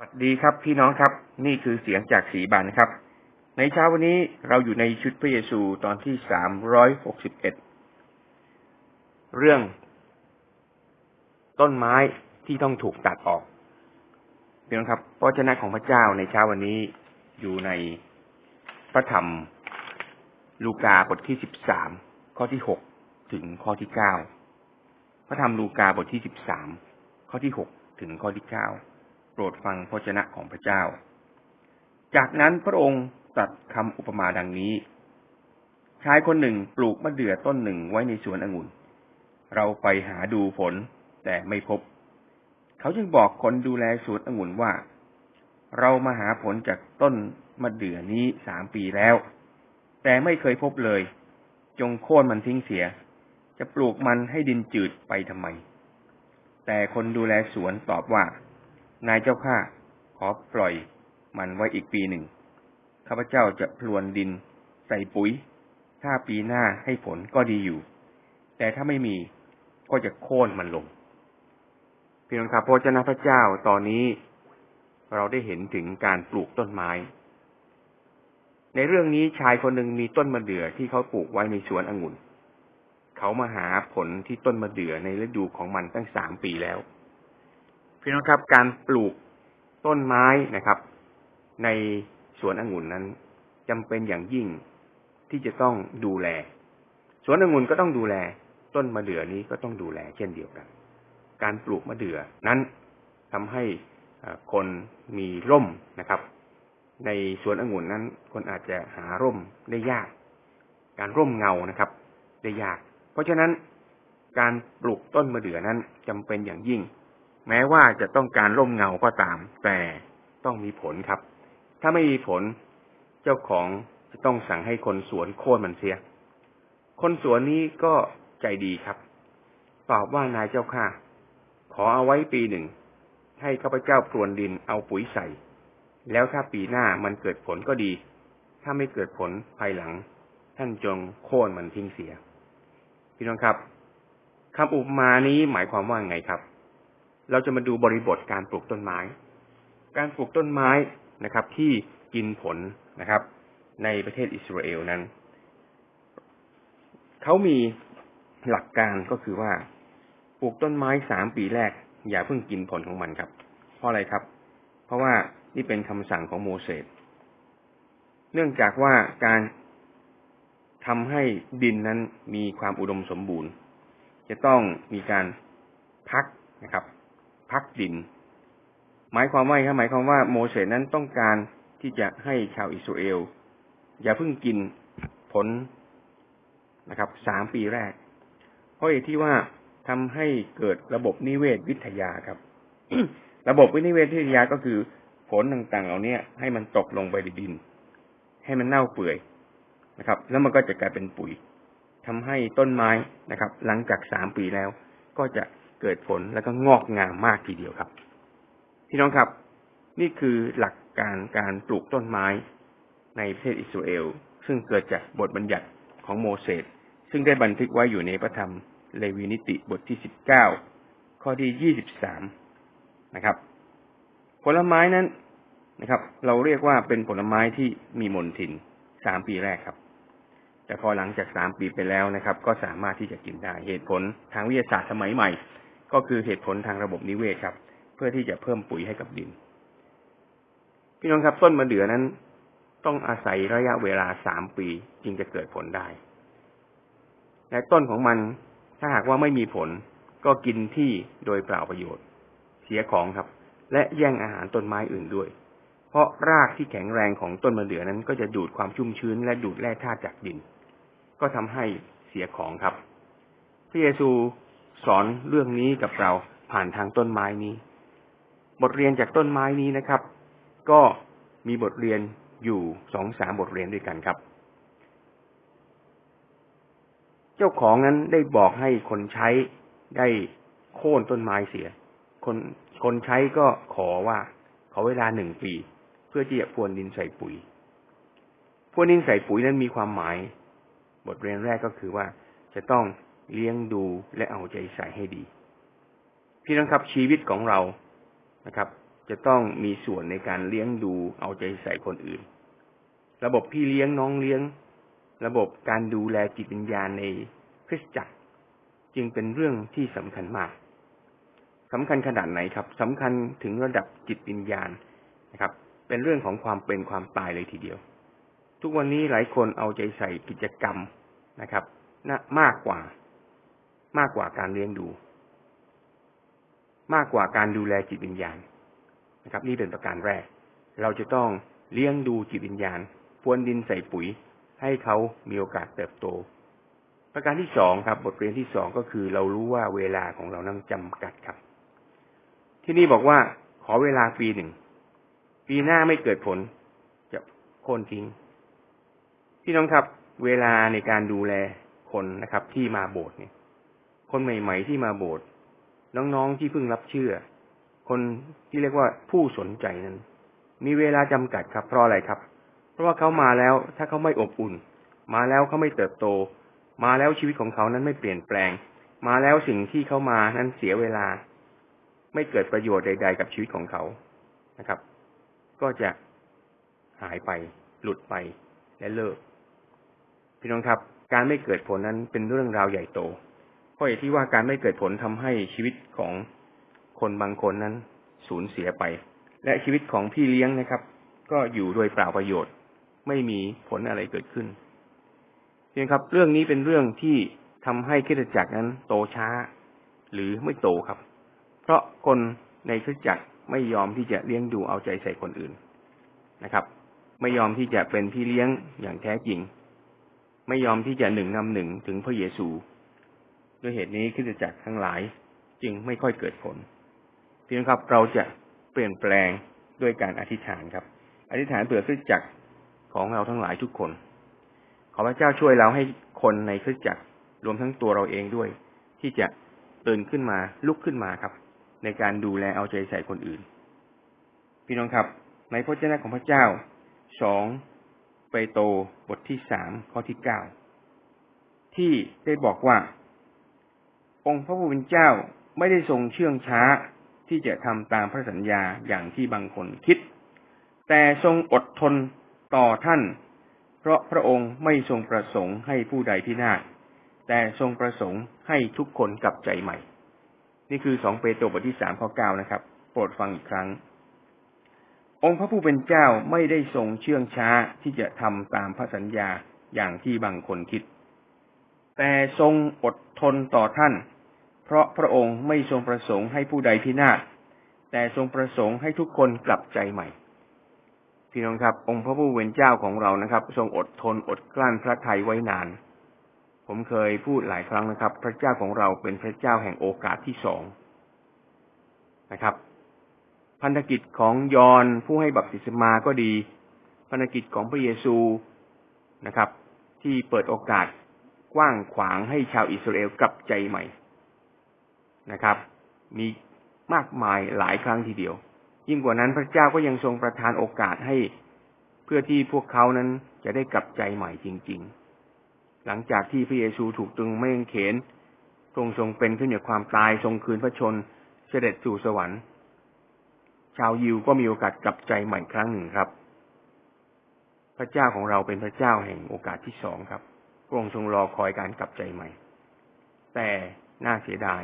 สวัสดีครับพี่น้องครับ นี่คือเสียงจากสีบานครับ ในเช้าวันนี้เราอยู่ในชุดพระเยซูตอนที่สามร้อยหกสิบเอ็ดเรื่อง ต้นไม้ที่ต้องถูกตัดออกพี่น้องครับพระเจ้าของพระเจ้าในเช้าวันนี้อยู่ในพระธรรมลูกาบทที่สิบสามข้อที่หกถึงข้อที่เก้าพระธรรมลูกาบทที่สิบสามข้อที่หกถึงข้อที่เก้า รดฟังพระชนะของพระเจ้า จากนั้นพระองค์ตรัสคำอุปมาดังนี้ ชายคนหนึ่งปลูกมะเดื่อต้นหนึ่งไว้ในสวนองุ่น เราไปหาดูผลแต่ไม่พบ เขาจึงบอกคนดูแลสวนองุ่นว่า เรามาหาผลจากต้นมะเดื่อนี้สามปีแล้ว แต่ไม่เคยพบเลย จงโค่นมันทิ้งเสีย จะปลูกมันให้ดินจืดไปทำไม แต่คนดูแลสวนตอบว่า นายเจ้าข้าขอปล่อยมันไว้อีกปีหนึ่ง ข้าพเจ้าจะพลวนดินใส่ปุ๋ย ถ้าปีหน้าให้ผลก็ดีอยู่ แต่ถ้าไม่มีก็จะโค่นมันลงพี่น้องครับพระเจ้าพระเจ้าตอนนี้เราได้เห็นถึงการปลูกต้นไม้ ในเรื่องนี้ชายคนหนึ่งมีต้นมะเดื่อที่เขาปลูกไว้ในสวนองุ่น เขามาหาผลที่ต้นมะเดื่อในฤดูของมันตั้งสามปีแล้ว พี่น้องครับการปลูกต้นไม้นะครับ ในสวนองุ่นนั้นจำเป็นอย่างยิ่งที่จะต้องดูแล สวนองุ่นก็ต้องดูแล ต้นมะเดื่อนี้ก็ต้องดูแล เช่นเดียวกัน การปลูกมะเดื่อนั้นทำให้คนมีร่มนะครับ ในสวนองุ่นนั้น คนอาจจะหาร่มได้ยาก การร่มเงานะครับ ได้ยาก เพราะฉะนั้นการปลูกต้นมะเดื่อนั้นจำเป็นอย่างยิ่ง แม้ว่าจะต้องการร่มเงาก็ตาม แต่ต้องมีผลครับ ถ้าไม่มีผล เจ้าของจะต้องสั่งให้คนสวนโค่นมันเสีย คนสวนนี้ก็ใจดีครับ ตอบว่านายเจ้าข้าขอเอาไว้ปีหนึ่ง ให้ข้าพเจ้าพรวนดินเอาปุ๋ยใส่ แล้วถ้าปีหน้ามันเกิดผลก็ดี ถ้าไม่เกิดผลภายหลัง ท่านจงโค่นมันทิ้งเสีย พี่น้องครับคำอุปมานี้หมายความว่าไงครับ เราจะมาดูบริบทการปลูกต้นไม้ การปลูกต้นไม้นะครับ ที่กินผลนะครับ ในประเทศอิสราเอลนั้น เขามีหลักการก็คือว่าปลูกต้นไม้สามปีแรก อย่าเพิ่งกินผลของมันครับ เพราะอะไรครับ เพราะว่านี่เป็นคำสั่งของโมเสสเนื่องจากว่าการทำให้ดินนั้นมีความอุดมสมบูรณ์ จะต้องมีการพักนะครับ พักดิน หมายความว่าครับหมายความว่าโมเสสนั้นต้องการที่จะให้ชาวอิสราเอล อย่าเพิ่งกินผลนะครับสามปีแรก เพราะเหตุที่ว่าทำให้เกิดระบบนิเวศวิทยาครับ ระบบวินิเวศวิทยาก็คือผลต่างๆ เหล่านี้ให้มันตกลงไปในดิน ให้มันเน่าเปื่อยนะครับ แล้วมันก็จะกลายเป็นปุ๋ยทำให้ต้นไม้นะครับ หลังจากสามปีแล้วก็จะ เกิดผลแล้วก็งอกงามมากทีเดียวครับพี่น้องครับ นี่คือหลักการการปลูกต้นไม้ในประเทศอิสราเอลซึ่งเกิดจากบทบัญญัติของโมเสสซึ่งได้บันทึกไว้อยู่ในพระธรรมเลวีนิติบทที่สิบเก้าข้อที่ยี่สิบสามนะครับ ผลไม้นั้นนะครับ เราเรียกว่าเป็นผลไม้ที่มีมนทินสามปีแรกครับ แต่พอหลังจากสามปีไปแล้วนะครับ ก็สามารถที่จะกินได้เหตุผลทางวิทยาศาสตร์สมัยใหม่ ก็คือเหตุผลทางระบบนิเวศครับ เพื่อที่จะเพิ่มปุ๋ยให้กับดิน พี่น้องครับต้นมะเดื่อนั้น ต้องอาศัยระยะเวลาสามปีจึงจะเกิดผลได้และต้นของมันถ้าหากว่าไม่มีผล ก็กินที่โดยเปล่าประโยชน์ เสียของครับ และแย่งอาหารต้นไม้อื่นด้วย เพราะรากที่แข็งแรงของต้นมะเดื่อนั้นก็จะดูดความชุ่มชื้น และดูดแร่ธาตุจากดิน ก็ทำให้เสียของครับพระเยซู สอนเรื่องนี้กับเราผ่านทางต้นไม้นี้ บทเรียนจากต้นไม้นี้นะครับ ก็มีบทเรียนอยู่สองสามบทเรียนด้วยกันครับ เจ้าของนั้นได้บอกให้คนใช้ได้โค่นต้นไม้เสีย คนคนใช้ก็ขอว่าขอเวลาหนึ่งปี เพื่อที่จะพรวนดินใส่ปุ๋ยพรวนดินใส่ปุ๋ยนั้นมีความหมาย บทเรียนแรกก็คือว่าจะต้อง เลี้ยงดูและเอาใจใส่ให้ดี พี่น้องครับชีวิตของเรานะครับ จะต้องมีส่วนในการเลี้ยงดูเอาใจใส่คนอื่น ระบบพี่เลี้ยงน้องเลี้ยง ระบบการดูแลจิตวิญญาณในคริสตจักร จึงเป็นเรื่องที่สำคัญมากสำคัญขนาดไหนครับสำคัญถึงระดับจิตวิญญาณนะครับ เป็นเรื่องของความเป็นความตายเลยทีเดียว ทุกวันนี้หลายคนเอาใจใส่กิจกรรมนะครับนะมากกว่า มากกว่าการเลี้ยงดู มากกว่าการดูแลจิตวิญญาณนะครับ นี่เป็นประการแรก เราจะต้องเลี้ยงดูจิตวิญญาณพรวนดินใส่ปุ๋ย ให้เขามีโอกาสเติบโต ประการที่สองครับ บทเรียนที่สองก็คือ เรารู้ว่าเวลาของเรานั้นจำกัดครับ ที่นี่บอกว่าขอเวลาปีหนึ่งปีหน้าไม่เกิดผลจะโค่นทิ้งพี่น้องครับ เวลาในการดูแลคนนะครับ ที่มาโบสถ์เนี่ย คนใหม่ ๆ ที่มาโบสถ์น้องๆที่เพิ่งรับเชื่อ คนที่เรียกว่าผู้สนใจนั้น มีเวลาจำกัดครับเพราะอะไรครับ เพราะว่าเขามาแล้วถ้าเขาไม่อบอุ่น มาแล้วเขาไม่เติบโต มาแล้วชีวิตของเขานั้นไม่เปลี่ยนแปลง มาแล้วสิ่งที่เขามานั้นเสียเวลา ไม่เกิดประโยชน์ใด ๆ กับชีวิตของเขานะครับ ก็จะหายไป หลุดไปและเลิก พี่น้องครับ การไม่เกิดผลนั้นเป็นเรื่องราวใหญ่โต เพราะเหตุที่ว่าการไม่เกิดผลทำให้ชีวิตของคนบางคนนั้นสูญเสียไป และชีวิตของพี่เลี้ยงนะครับ ก็อยู่โดยเปล่าประโยชน์ ไม่มีผลอะไรเกิดขึ้นเพียงครับ เรื่องนี้เป็นเรื่องที่ทำให้คริสตจักรนั้นโตช้า หรือไม่โตครับ เพราะคนในคริสตจักรไม่ยอมที่จะเลี้ยงดูเอาใจใส่คนอื่นนะครับ ไม่ยอมที่จะเป็นพี่เลี้ยงอย่างแท้จริง ไม่ยอมที่จะหนึ่งนำหนึ่งถึงพระเยซู ด้วยเหตุนี้คริสตจักทั้งหลาย จึงไม่ค่อยเกิดผลพี่น้องครับเราจะเปลี่ยนแปลงด้วยการอธิษฐานครับ อธิษฐานเผื่อคริสตจักของเราทั้งหลายทุกคน ขอพระเจ้าช่วยเราให้คนในคริสตจักรวมทั้งตัวเราเองด้วย ที่จะตื่นขึ้นมาลุกขึ้นมาครับ ในการดูแลเอาใจใส่คนอื่น พี่น้องครับ ในพระเจ้าของพระเจ้าสองเปโตบทที่สามข้อที่เก้าที่ได้บอกว่า องค์พระผู้เป็นเจ้าไม่ได้ทรงเชื่องช้าที่จะทำตามพระสัญญาอย่างที่บางคนคิด แต่ทรงอดทนต่อท่าน เพราะพระองค์ไม่ทรงประสงค์ให้ผู้ใดพินาศแต่ทรงประสงค์ให้ทุกคนกลับใจใหม่ นี่คือสองเปโตรบทที่สามข้อเก้านะครับ โปรดฟังอีกครั้ง องค์พระผู้เป็นเจ้าไม่ได้ทรงเชื่องช้าที่จะทำตามพระสัญญาอย่างที่บางคนคิด แต่ทรงอดทนต่อท่าน เพราะพระองค์ไม่ทรงประสงค์ให้ผู้ใดพินาศแต่ทรงประสงค์ให้ทุกคนกลับใจใหม่ พี่น้องครับ องค์พระผู้เป็นเจ้าของเรานะครับ ทรงอดทนอดกลั้นพระทัยไว้นาน ผมเคยพูดหลายครั้งนะครับ พระเจ้าของเราเป็นพระเจ้าแห่งโอกาสที่สองนะครับ พันธกิจของยอนผู้ให้บัพติศมาก็ดี พันธกิจของพระเยซูนะครับ ที่เปิดโอกาสกว้างขวางให้ชาวอิสราเอลกลับใจใหม่ นะครับ มีมากมายหลายครั้งทีเดียว ยิ่งกว่านั้นพระเจ้าก็ยังทรงประทานโอกาสให้ เพื่อที่พวกเขานั้นจะได้กลับใจใหม่จริง ๆ หลังจากที่พระเยซูถูกตรึงไม่เขนทรงทรงเป็นขึ้นจากความตายทรงคืนพระชนเสด็จสู่สวรรค์ ชาวยิวก็มีโอกาสกลับใจใหม่ครั้งหนึ่งครับ พระเจ้าของเราเป็นพระเจ้าแห่งโอกาสที่สองครับพระองค์ทรงรอคอยการกลับใจใหม่ แต่น่าเสียดาย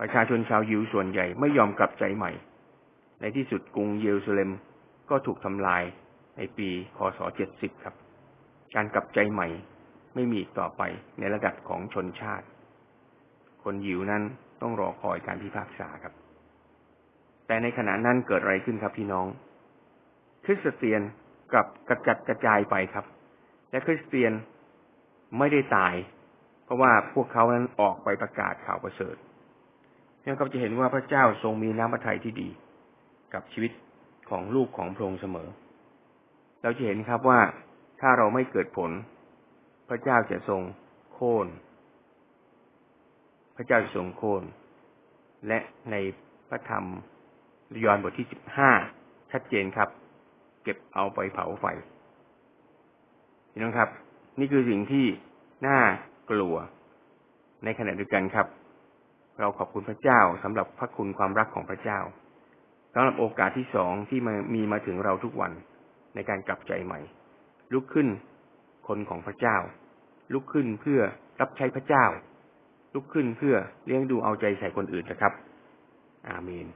ประชาชนชาวยิวส่วนใหญ่ไม่ยอมกลับใจใหม่ ในที่สุดกรุงเยรูซาเล็มก็ถูกทำลายในปีคศ 70 ครับ การกลับใจใหม่ไม่มีอีกต่อไปในระดับของชนชาติ คนยิวนั้นต้องรอคอยการพิพากษาครับ แต่ในขณะนั้นเกิดอะไรขึ้นครับพี่น้อง คริสเตียนกลับกระจัดกระจายไปครับ และคริสเตียนไม่ได้ตาย เพราะว่าพวกเขานั้นออกไปประกาศข่าวประเสริฐ เนี่ยก็จะเห็นว่าพระเจ้าทรงมีน้ำพระทัยที่ดี กับชีวิตของลูกของพระองค์เสมอ เราจะเห็นครับว่าถ้าเราไม่เกิดผล พระเจ้าจะทรงโค่น พระเจ้าจะทรงโค่น และในพระธรรมยอห์นบทที่สิบห้าชัดเจนครับ เก็บเอาไปเผาไฟพี่น้องครับ นี่คือสิ่งที่น่ากลัวในขณะเดียวกันครับ เราขอบคุณพระเจ้าสำหรับพระคุณความรักของพระเจ้าสำหรับโอกาสที่สองที่มามีมาถึงเราทุกวันในการกลับใจใหม่ ลุกขึ้นคนของพระเจ้า ลุกขึ้นเพื่อรับใช้พระเจ้า ลุกขึ้นเพื่อเลี้ยงดูเอาใจใส่คนอื่นนะครับ อาเมน